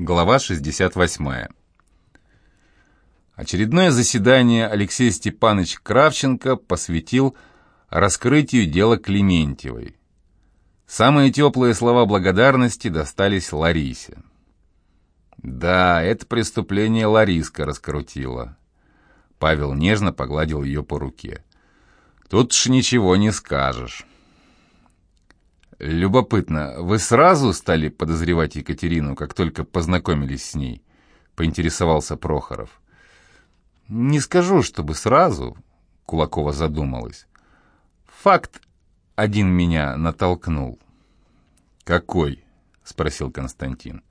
Глава 68. Очередное заседание Алексей Степанович Кравченко посвятил раскрытию дела Клементьевой. Самые теплые слова благодарности достались Ларисе. Да, это преступление Лариска раскрутила. Павел нежно погладил ее по руке. Тут ж ничего не скажешь. Любопытно, вы сразу стали подозревать Екатерину, как только познакомились с ней? Поинтересовался Прохоров. Не скажу, чтобы сразу, Кулакова задумалась. Факт один меня натолкнул. Какой? Спросил Константин.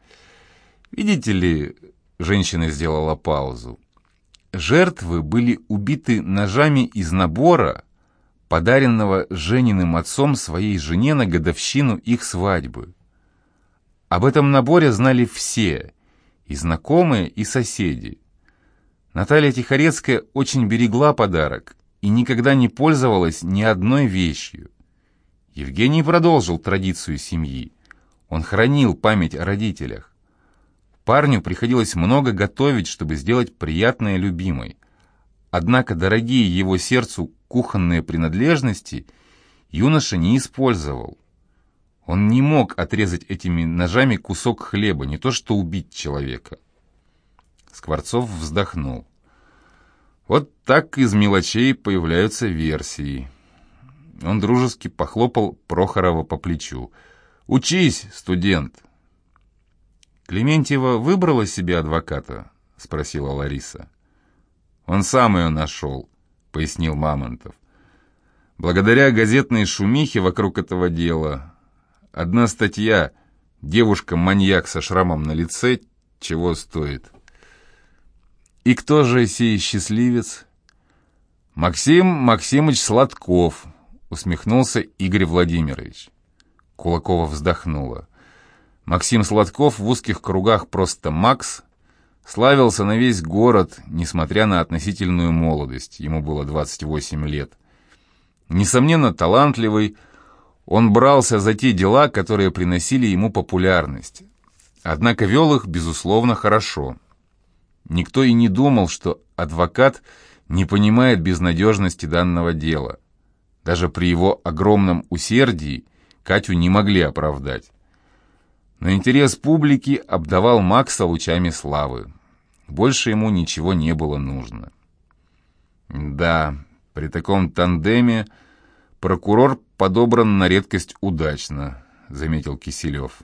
Видите ли, женщина сделала паузу. Жертвы были убиты ножами из набора, подаренного Жениным отцом своей жене на годовщину их свадьбы. Об этом наборе знали все, и знакомые, и соседи. Наталья Тихорецкая очень берегла подарок и никогда не пользовалась ни одной вещью. Евгений продолжил традицию семьи. Он хранил память о родителях. Парню приходилось много готовить, чтобы сделать приятное любимой. Однако дорогие его сердцу кухонные принадлежности юноша не использовал. Он не мог отрезать этими ножами кусок хлеба, не то что убить человека. Скворцов вздохнул. Вот так из мелочей появляются версии. Он дружески похлопал Прохорова по плечу. «Учись, студент!» «Клементьева выбрала себе адвоката?» — спросила Лариса. «Он сам ее нашел», — пояснил Мамонтов. «Благодаря газетной шумихе вокруг этого дела одна статья «Девушка-маньяк со шрамом на лице» чего стоит». «И кто же сей счастливец?» «Максим Максимыч Сладков», — усмехнулся Игорь Владимирович. Кулакова вздохнула. Максим Сладков в узких кругах просто Макс славился на весь город, несмотря на относительную молодость, ему было 28 лет. Несомненно, талантливый, он брался за те дела, которые приносили ему популярность. Однако вел их, безусловно, хорошо. Никто и не думал, что адвокат не понимает безнадежности данного дела. Даже при его огромном усердии Катю не могли оправдать. Но интерес публики обдавал Макса лучами славы. Больше ему ничего не было нужно. Да, при таком тандеме прокурор подобран на редкость удачно, заметил Киселев.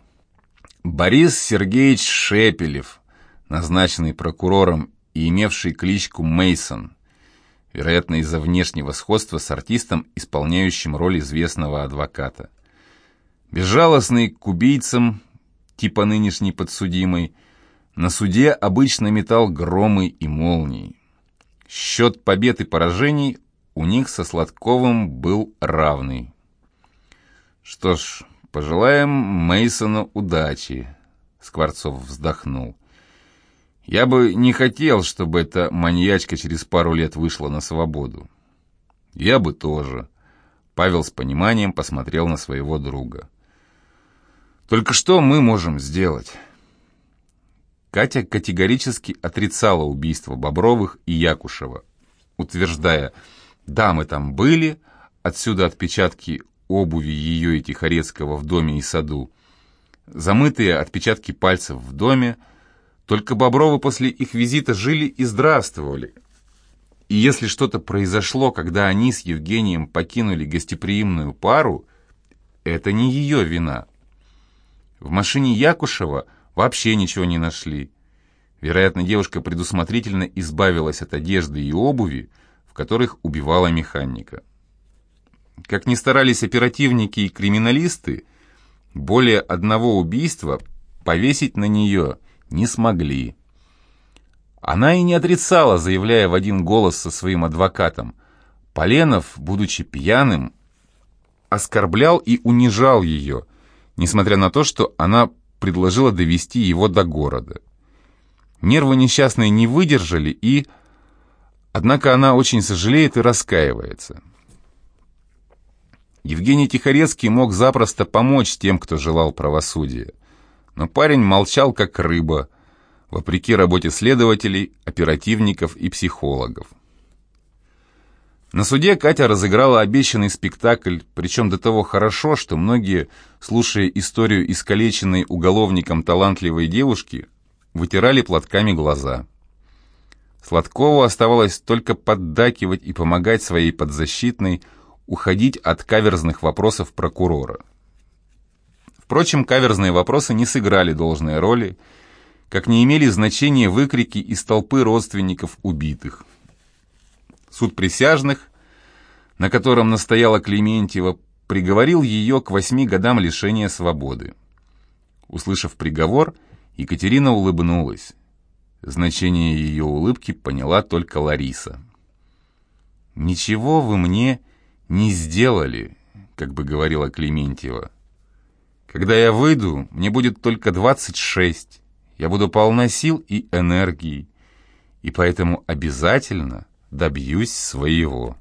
Борис Сергеевич Шепелев, назначенный прокурором и имевший кличку Мейсон, вероятно, из-за внешнего сходства с артистом, исполняющим роль известного адвоката. Безжалостный к убийцам, типа нынешней подсудимой, на суде обычно метал громы и молнии. Счет побед и поражений у них со Сладковым был равный. Что ж, пожелаем Мейсону удачи, Скворцов вздохнул. Я бы не хотел, чтобы эта маньячка через пару лет вышла на свободу. Я бы тоже. Павел с пониманием посмотрел на своего друга. Только что мы можем сделать? Катя категорически отрицала убийство Бобровых и Якушева, утверждая, да, мы там были, отсюда отпечатки обуви ее и Тихорецкого в доме и саду, замытые отпечатки пальцев в доме, только Бобровы после их визита жили и здравствовали. И если что-то произошло, когда они с Евгением покинули гостеприимную пару, это не ее вина. В машине Якушева вообще ничего не нашли. Вероятно, девушка предусмотрительно избавилась от одежды и обуви, в которых убивала механика. Как ни старались оперативники и криминалисты, более одного убийства повесить на нее не смогли. Она и не отрицала, заявляя в один голос со своим адвокатом. Поленов, будучи пьяным, оскорблял и унижал ее, несмотря на то, что она предложила довести его до города. Нервы несчастной не выдержали и... Однако она очень сожалеет и раскаивается. Евгений Тихорецкий мог запросто помочь тем, кто желал правосудия. Но парень молчал, как рыба, вопреки работе следователей, оперативников и психологов. На суде Катя разыграла обещанный спектакль, причем до того хорошо, что многие, слушая историю искалеченной уголовником талантливой девушки, вытирали платками глаза. Сладкову оставалось только поддакивать и помогать своей подзащитной уходить от каверзных вопросов прокурора. Впрочем, каверзные вопросы не сыграли должной роли, как не имели значения выкрики из толпы родственников убитых. Суд присяжных, на котором настояла Клементьева, приговорил ее к восьми годам лишения свободы. Услышав приговор, Екатерина улыбнулась. Значение ее улыбки поняла только Лариса. «Ничего вы мне не сделали», — как бы говорила Клементьева. «Когда я выйду, мне будет только 26. Я буду полна сил и энергии, и поэтому обязательно добьюсь своего».